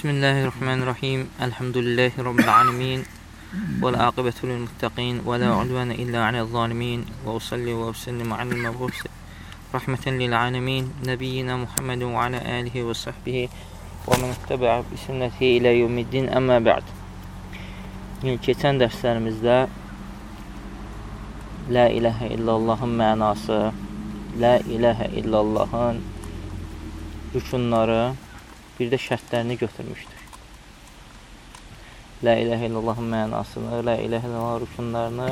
بسم الله الرحمن الرحيم الحمد لله رب العالمين والعاقبة للمتقين ولا عدوان إلا على الظالمين وأصلي وأسلم على المبعوث رحمة للعالمين نبينا محمد وعلى آله وصحبه ومن اتبع بسنته إلى يوم الدين أما بعد Geçen derslerimizde La ilahe illallahın mənası La ilahe illallahın rükunları bir də şərtlərini götürmüşdür. La ilahə illallahın mənasını, La ilahə illallah rükunlarını,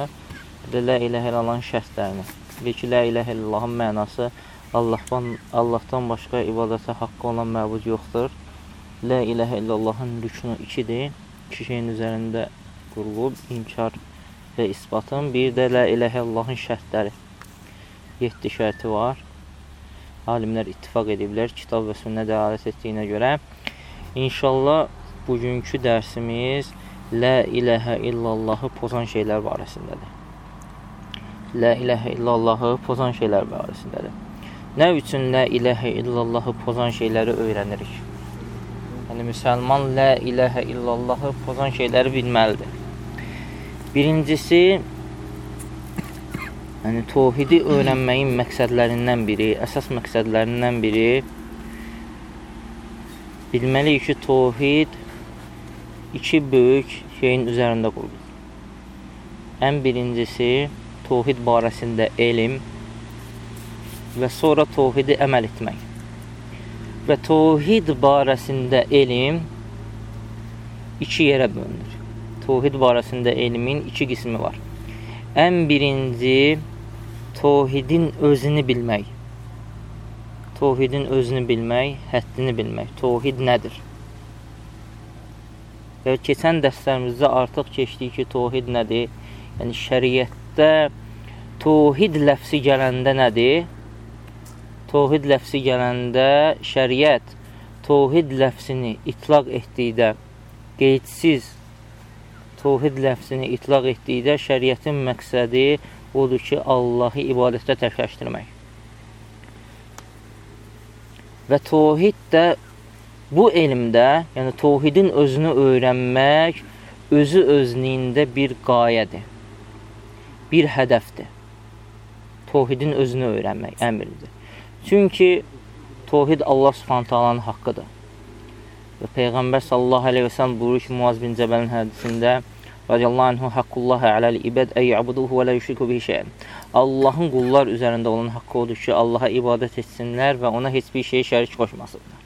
bir də La ilahə illallahın şərtlərini. Bir ki, La ilahə illallahın mənası Allahdan, Allahdan başqa ibadətə haqqı olan məbud yoxdur. La ilahə illallahın rükunu ikidir. İki şeyin üzərində qurulub, inkar və isbatın. Bir də La ilahə illallahın şərtləri. 7 şərti var alimlər ittifaq ediblər kitab və sünnə dəlalət etdiyinə görə. İnşallah bugünkü dərsimiz Lə iləhə illallahı pozan şeylər barəsindədir. Lə iləhə illallahı pozan şeylər barəsindədir. Nə üçün Lə iləhə illallahı pozan şeyləri öyrənirik? Yəni, müsəlman Lə iləhə illallahı pozan şeyləri bilməlidir. Birincisi, Yəni təvhidi öyrənməyin məqsədlərindən biri, əsas məqsədlərindən biri bilməliyik ki, təvhid iki böyük şeyin üzərində qurulur. Ən birincisi təvhid barəsində elm və sonra təvhidi əməl etmək. Və təvhid barəsində elm iki yerə bölünür. Təvhid barəsində elmin iki qismi var. Ən birinci Tohidin özünü bilmək. Tohidin özünü bilmək, həddini bilmək. Tohid nədir? Və keçən dərslərimizdə artıq keçdik ki, tohid nədir? Yəni, şəriətdə tohid ləfsi gələndə nədir? Tohid ləfsi gələndə şəriət tohid ləfsini itlaq etdikdə qeydsiz tohid ləfsini itlaq etdikdə şəriətin məqsədi odur ki, Allahı ibadətdə təkləşdirmək. Və tohid də bu elmdə, yəni tohidin özünü öyrənmək, özü özlüyündə bir qayədir, bir hədəfdir. Tohidin özünü öyrənmək əmridir. Çünki tohid Allah subhantalanın haqqıdır. Və Peyğəmbər sallallahu aleyhi və sələm buyurur ki, Muaz bin Cəbəlin hədisində radiyallahu anhu haqqullahi aləl ibad ey yabuduhu və la yushriku bihi şey'en. Allahın qullar üzərində olan haqqı odur ki, Allaha ibadət etsinlər və ona heç bir şey şərik qoşmasınlar.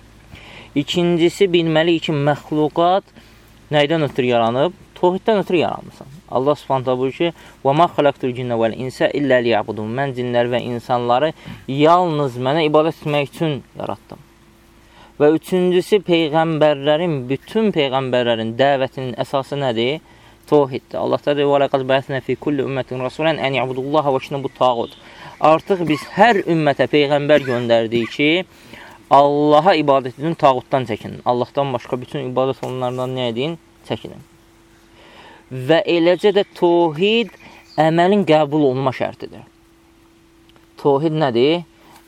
İkincisi bilməliyik ki, məxluqat nəydən ötürü yaranıb? Tohiddən ötürü yaranmışsan. Allah Subhanahu buyurur ki: "Və ma xalaqtul cinnə vəl insə illə liyabudun." Mən cinlər və insanları yalnız mənə ibadət etmək üçün yaratdım. Və üçüncüsü peyğəmbərlərin, bütün peyğəmbərlərin dəvətinin əsası nədir? tohiddir. Allah təala və laqad ba'sna fi kulli ummatin rasulan an ya'budullaha və yajtanibu tağut. Artıq biz hər ümmətə peyğəmbər göndərdik ki, Allaha ibadət edin, tağutdan çəkinin. Allahdan başqa bütün ibadət onlardan nə edin? Çəkinin. Və eləcə də tohid əməlin qəbul olma şərtidir. Tohid nədir?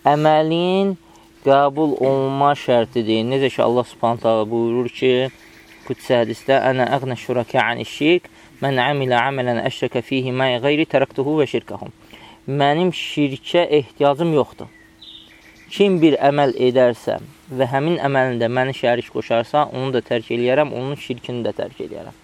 Əməlin qəbul olma şərtidir. Necə ki, Allah subhanətə buyurur ki, Qudsi hədisdə Ənə əqnə şürakə əni şirk Mən əmilə əmələn əşrəkə fihi məyə qeyri tərəqtuhu və şirkəhum Mənim şirkə ehtiyacım yoxdur. Kim bir əməl edərsə və həmin əməlində məni şərik qoşarsa, onu da tərk eləyərəm, onun şirkini də tərk eləyərəm.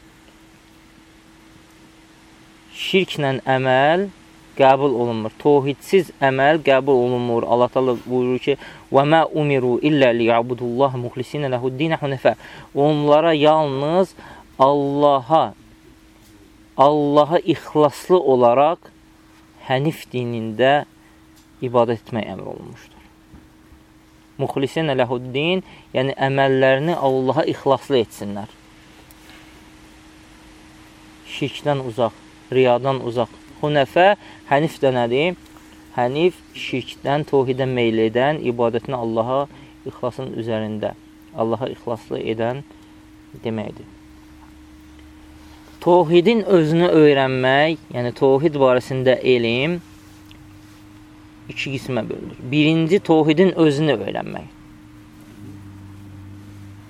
Şirklə əməl qəbul olunmur. Tohidsiz əməl qəbul olunmur. Allah Taala buyurur ki: "Və mə umiru illə liyabudullah muxlisin lehu'd-din hunefa." Onlara yalnız Allaha Allaha ixlaslı olaraq hənif dinində ibadət etmək əmr olunmuşdur. Muxlisin lehu'd-din, yəni əməllərini Allaha ixlaslı etsinlər. Şirkdən uzaq, riyadan uzaq, Hunəfə, hənif də nədir? Hənif şirkdən, tohidə meyl edən, ibadətini Allaha ixlasın üzərində, Allaha ixlaslı edən deməkdir. Tohidin özünü öyrənmək, yəni tohid barəsində elm iki qismə bölünür. Birinci, tohidin özünü öyrənmək.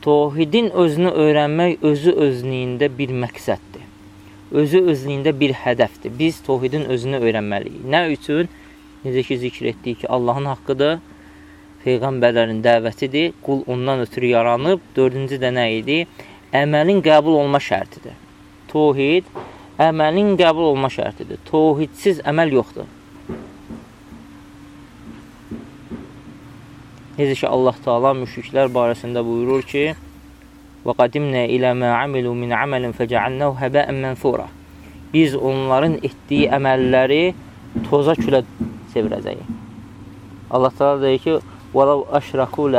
Tohidin özünü öyrənmək özü özlüyündə bir məqsəddir. Özü özlüyündə bir hədəfdir. Biz tohidin özünü öyrənməliyik. Nə üçün? Necə ki, zikr etdik ki, Allahın haqqıdır, Peyğəmbərlərin dəvətidir, qul ondan ötürü yaranıb. Dördüncü də nə idi? Əməlin qəbul olma şərtidir. Tohid əməlin qəbul olma şərtidir. Tohidsiz əməl yoxdur. Necə ki, Allah Taala müşriklər barəsində buyurur ki: "Və qadimnə ilə mə amilu min amalin fəcəalnahu haba'an manfura." Biz onların etdiyi əməlləri toza külə çevirəcəyik. Allah Taala deyir ki: "Vəlau əşraku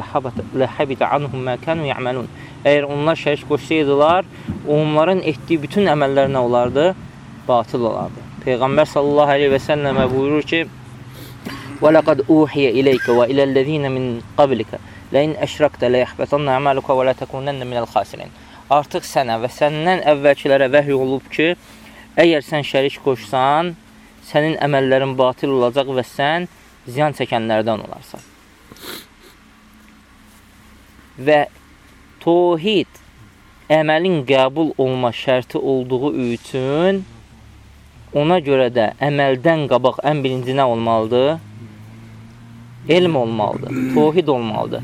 lahabita anhum ma kanu ya'malun." Əgər onlar şərik qoşsaydılar, onların etdiyi bütün əməllər nə olardı? Batıl olardı. Peyğəmbər sallallahu əleyhi və səlləmə buyurur ki: وَلَقَدْ أُوحِيَ إِلَيْكَ وَإِلَى الَّذ۪ينَ مِنْ Ləyin əşraqdə ləyəhbətanna əməluqa və lə təkunənnə minəl xasirin. Artıq sənə və səndən əvvəlkilərə vəhiy olub ki, əgər sən şərik qoşsan, sənin əməllərin batil olacaq və sən ziyan çəkənlərdən olarsan. Və tohid əməlin qəbul olma şərti olduğu üçün ona görə də əməldən qabaq ən birinci nə olmalıdır? Elm olmalıdır, tohid olmalıdır.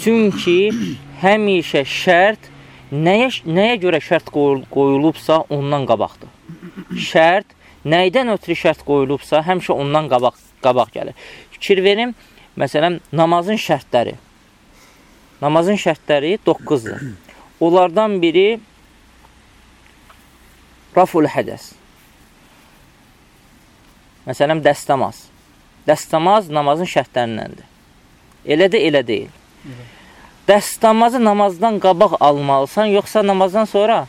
Çünki həmişə şərt nəyə, nəyə görə şərt qoyulubsa ondan qabaqdır. Şərt nəydən ötürü şərt qoyulubsa həmişə ondan qabaq, qabaq gəlir. Fikir verin, məsələn, namazın şərtləri. Namazın şərtləri 9-dur. Onlardan biri raful hədəs. Məsələn, dəstəmaz. Dəstəmaz namazın şərtlərindəndir. Elə də elə deyil. Dəstəmazı namazdan qabaq almalısan, yoxsa namazdan sonra?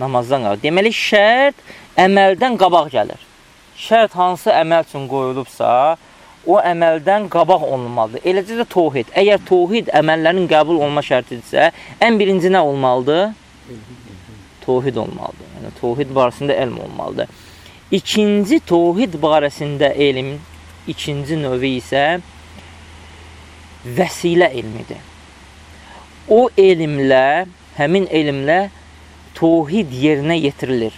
Namazdan qabaq. Deməli, şərt əməldən qabaq gəlir. Şərt hansı əməl üçün qoyulubsa, o əməldən qabaq olunmalıdır. Eləcə də tohid. Əgər tohid əməllərin qəbul olma şərtidirsə, ən birinci nə olmalıdır? Tohid olmalıdır. Yəni, tohid barəsində elm olmalıdır. İkinci tohid barəsində elm, ikinci növü isə vəsilə elmidir. O elmlə, həmin elmlə tohid yerinə yetirilir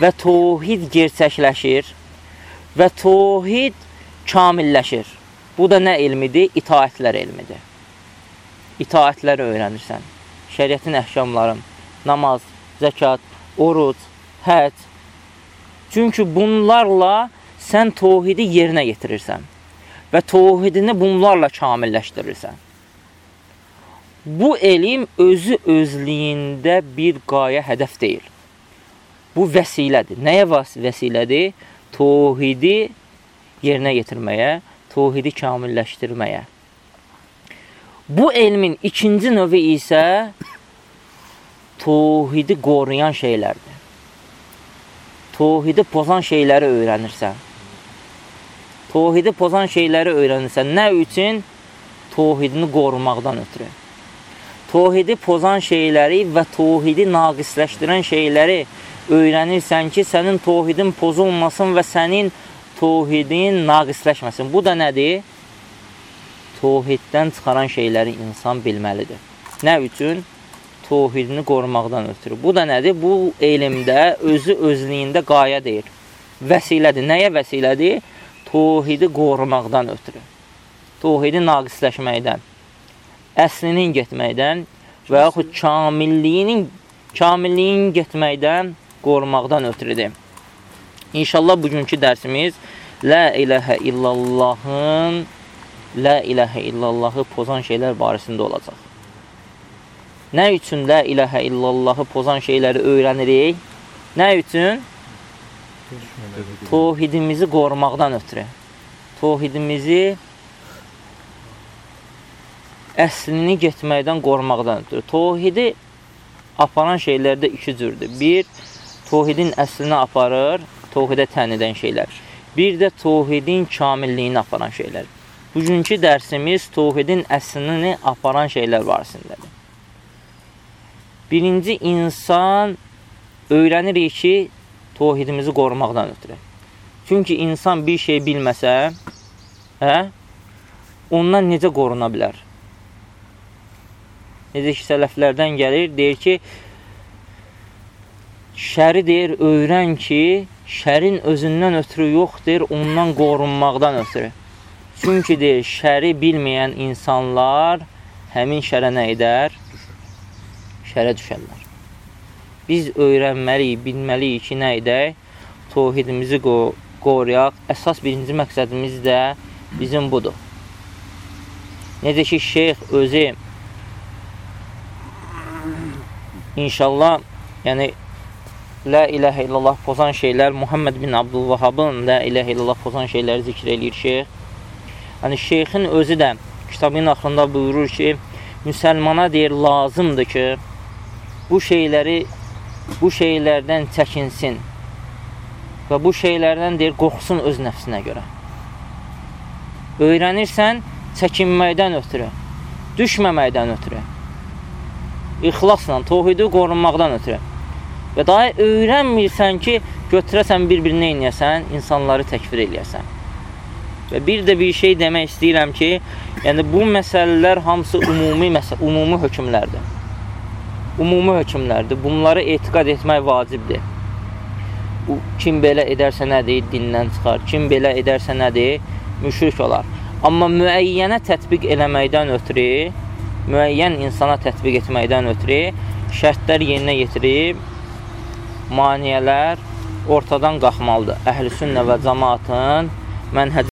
və tohid gerçəkləşir və tohid kamilləşir. Bu da nə elmidir? İtaətlər elmidir. İtaətləri öyrənirsən. Şəriətin əhkamları, namaz, zəkat, oruc, həc, Çünki bunlarla sən tohidi yerinə yetirirsən və tohidini bunlarla kamilləşdirirsən. Bu elm özü özlüyündə bir qayə hədəf deyil. Bu vəsilədir. Nəyə vəsilədir? Tohidi yerinə yetirməyə, tohidi kamilləşdirməyə. Bu elmin ikinci növü isə tohidi qoruyan şeylərdir tohidi pozan şeyləri öyrənirsən. Tohidi pozan şeyləri öyrənirsən. Nə üçün? Tohidini qorumaqdan ötürü. Tohidi pozan şeyləri və tohidi naqisləşdirən şeyləri öyrənirsən ki, sənin tohidin pozulmasın və sənin tohidin naqisləşməsin. Bu da nədir? Tohiddən çıxaran şeyləri insan bilməlidir. Nə üçün? tohidini qorumaqdan ötürü. Bu da nədir? Bu elmdə özü özlüyündə qayə deyir. Vəsilədir. Nəyə vəsilədir? Tohidi qorumaqdan ötürü. Tohidi naqisləşməkdən, əslinin getməkdən və yaxud kamilliyinin kamilliyin getməkdən qorumaqdan ötürüdür. İnşallah bugünkü dərsimiz Lə iləhə illallahın Lə iləhə illallahı pozan şeylər barəsində olacaq. Nə üçün lə iləhə illallahı pozan şeyləri öyrənirik? Nə üçün? Tohidimizi qorumaqdan ötürü. Tohidimizi əslini getməkdən qorumaqdan ötürü. Tohidi aparan şeylərdə iki cürdür. Bir, tohidin əslini aparır, tohidə tən edən şeylər. Bir də tohidin kamilliyini aparan şeylər. Bugünkü dərsimiz tohidin əslini aparan şeylər barəsindədir. Birinci insan öyrənirik ki, tohidimizi qorumaqdan ötürü. Çünki insan bir şey bilməsə, hə, ondan necə qoruna bilər? necə ki, sələflərdən gəlir, deyir ki, şəri deyir, öyrən ki, şərin özündən ötürü yox, deyir, ondan qorunmaqdan ötürü. Çünki deyir, şəri bilməyən insanlar həmin şərə nə edər? Şərə düşərlər. Biz öyrənməliyik, bilməliyik ki, nə edək? Tohidimizi qoruyaq. Əsas birinci məqsədimiz də bizim budur. Necə ki, şeyx özü inşallah, yəni La iləhə illallah pozan şeylər, Muhammed bin Abdülvahabın La iləhə illallah pozan şeyləri zikr eləyir şeyx. Yəni, şeyxin özü də kitabın axırında buyurur ki, müsəlmana deyir, lazımdır ki, bu şeyləri, bu şeylərdən çəkinsin və bu şeylərdən deyir, qorxsun öz nəfsinə görə. Öyrənirsən, çəkinməkdən ötürü, düşməməkdən ötürü, ixlasla, tohidi qorunmaqdan ötürü. Və daha öyrənmirsən ki, götürəsən bir-birinə inəyəsən, insanları təkfir eləyəsən. Və bir də bir şey demək istəyirəm ki, yəni bu məsələlər hamısı ümumi məsələ, ümumi hökmlərdir. Ümumi hökmlərdir. Bunları etiqad etmək vacibdir. Kim belə edərsə nədir? Dindən çıxar. Kim belə edərsə nədir? Müşrik olar. Amma müəyyənə tətbiq eləməkdən ötürü, müəyyən insana tətbiq etməkdən ötürü şərtlər yerinə yetirib, maniyələr ortadan qalxmalıdır. Əhl-i sünnə və cəmaatın mənhəc